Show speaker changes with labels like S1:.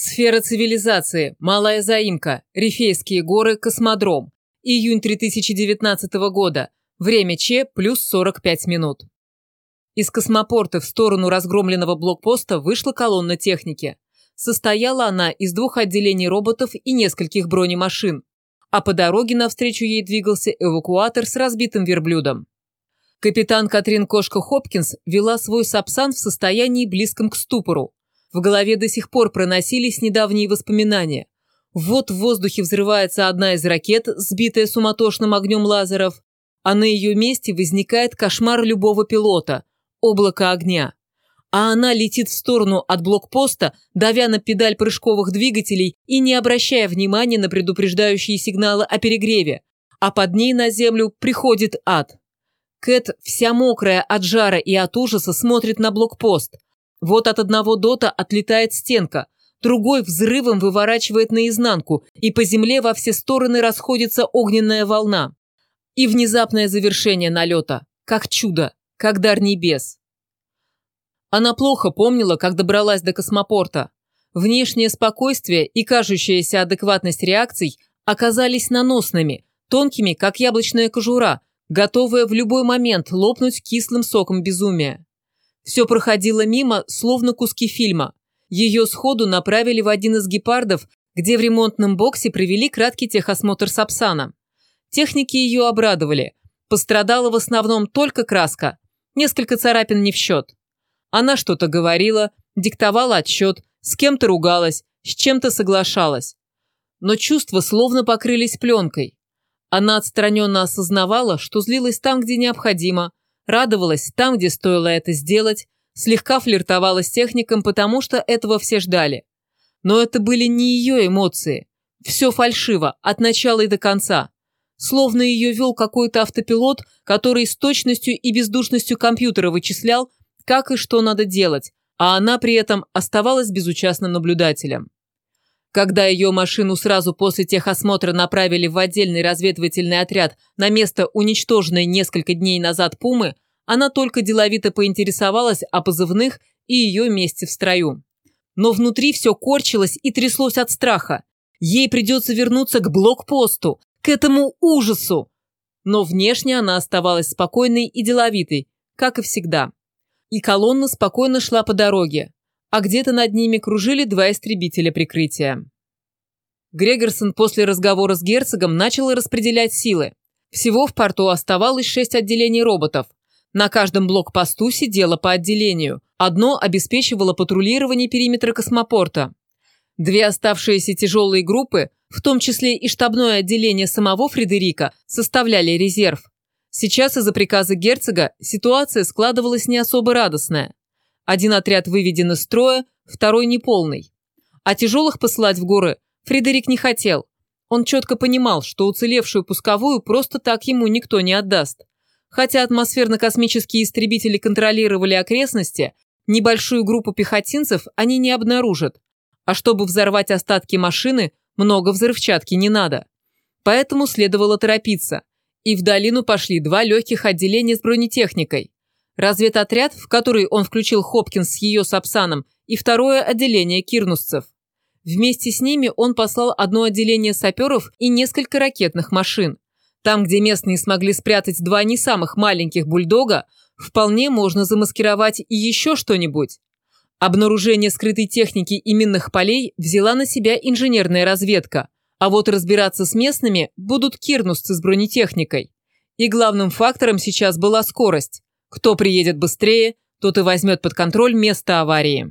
S1: Сфера цивилизации. Малая заимка. Рифейские горы. Космодром. Июнь 2019 года. Время Ч плюс 45 минут. Из космопорта в сторону разгромленного блокпоста вышла колонна техники. Состояла она из двух отделений роботов и нескольких бронемашин. А по дороге навстречу ей двигался эвакуатор с разбитым верблюдом. Капитан Катрин Кошка Хопкинс вела свой сапсан в состоянии близком к ступору. В голове до сих пор проносились недавние воспоминания. Вот в воздухе взрывается одна из ракет, сбитая суматошным огнем лазеров, а на ее месте возникает кошмар любого пилота – облако огня. А она летит в сторону от блокпоста, давя на педаль прыжковых двигателей и не обращая внимания на предупреждающие сигналы о перегреве, а под ней на землю приходит ад. Кэт, вся мокрая от жара и от ужаса, смотрит на блокпост – вот от одного дота отлетает стенка, другой взрывом выворачивает наизнанку, и по земле во все стороны расходится огненная волна. И внезапное завершение налета. Как чудо, как дар небес. Она плохо помнила, как добралась до космопорта. Внешнее спокойствие и кажущаяся адекватность реакций оказались наносными, тонкими, как яблочная кожура, готовая в любой момент лопнуть кислым соком безумия. Все проходило мимо, словно куски фильма. Ее сходу направили в один из гепардов, где в ремонтном боксе провели краткий техосмотр Сапсана. Техники ее обрадовали. Пострадала в основном только краска. Несколько царапин не в счет. Она что-то говорила, диктовала отчет, с кем-то ругалась, с чем-то соглашалась. Но чувства словно покрылись пленкой. Она отстраненно осознавала, что злилась там, где необходимо, радовалась там, где стоило это сделать, слегка флиртовала с техником, потому что этого все ждали. Но это были не ее эмоции. Все фальшиво, от начала и до конца. Словно ее вел какой-то автопилот, который с точностью и бездушностью компьютера вычислял, как и что надо делать, а она при этом оставалась безучастным наблюдателем. Когда ее машину сразу после техосмотра направили в отдельный разведывательный отряд на место уничтоженной несколько дней назад Пумы, она только деловито поинтересовалась о позывных и ее месте в строю. Но внутри все корчилось и тряслось от страха. Ей придется вернуться к блокпосту, к этому ужасу. Но внешне она оставалась спокойной и деловитой, как и всегда. И колонна спокойно шла по дороге, а где-то над ними кружили два истребителя прикрытия. Грегорсон после разговора с герцогом начал распределять силы. Всего в порту оставалось шесть отделений роботов. На каждом блокпосту сидело по отделению. Одно обеспечивало патрулирование периметра космопорта. Две оставшиеся тяжелые группы, в том числе и штабное отделение самого Фредерика, составляли резерв. Сейчас из-за приказа герцога ситуация складывалась не особо радостная. Один отряд выведен из строя, второй неполный. А тяжелых посылать в горы Фредерик не хотел. Он четко понимал, что уцелевшую пусковую просто так ему никто не отдаст. Хотя атмосферно-космические истребители контролировали окрестности, небольшую группу пехотинцев они не обнаружат. А чтобы взорвать остатки машины, много взрывчатки не надо. Поэтому следовало торопиться. И в долину пошли два легких отделения с бронетехникой. Разведотряд, в который он включил Хопкинс с ее Сапсаном, и второе отделение кирнусцев. Вместе с ними он послал одно отделение саперов и несколько ракетных машин. Там, где местные смогли спрятать два не самых маленьких бульдога, вполне можно замаскировать и еще что-нибудь. Обнаружение скрытой техники и минных полей взяла на себя инженерная разведка, а вот разбираться с местными будут кирнусцы с бронетехникой. И главным фактором сейчас была скорость. Кто приедет быстрее, тот и возьмет под контроль место аварии.